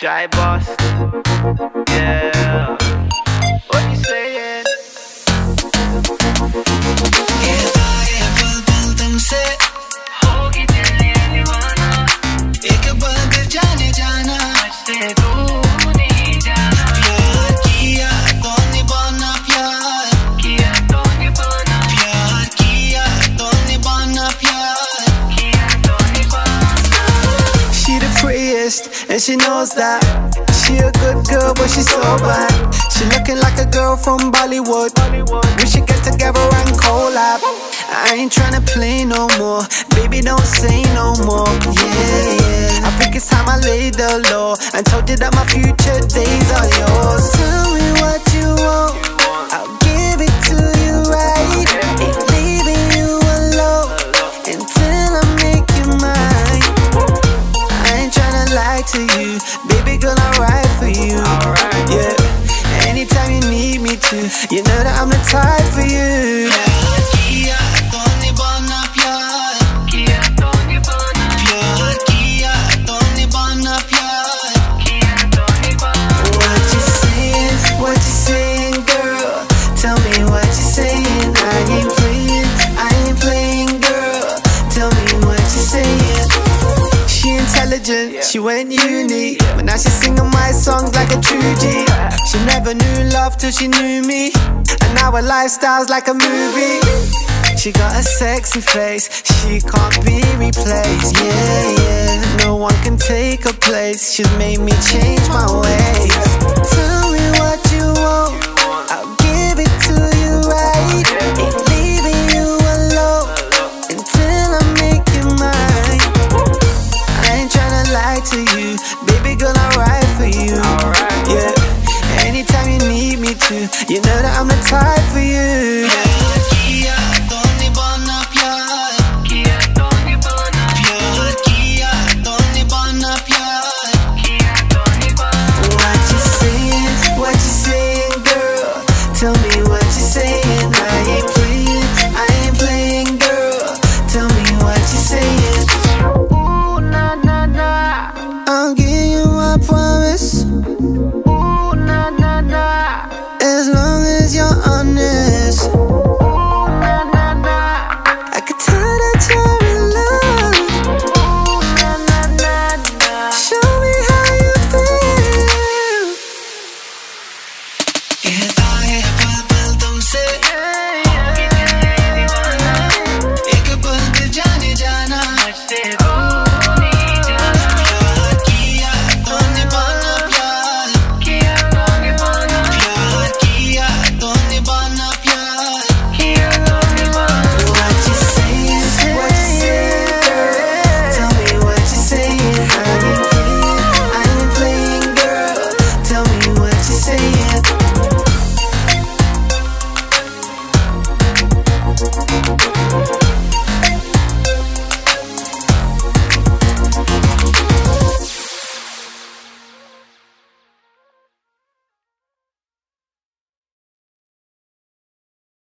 Shy boss. Yeah. And she knows that. She a good girl but she so bad. She looking like a girl from Bollywood. We should get together and collab. I ain't tryna play no more. Baby don't say no more. Yeah, yeah. I think it's time I laid the law And told you that my future days are yours to you, She intelligent, she went uni, but now she's singing my songs like a true G. She never knew love till she knew me, and now her lifestyle's like a movie. She got a sexy face, she can't be replaced. Yeah, yeah, no one can take her place. She's made me change my ways. I'll give you a promise.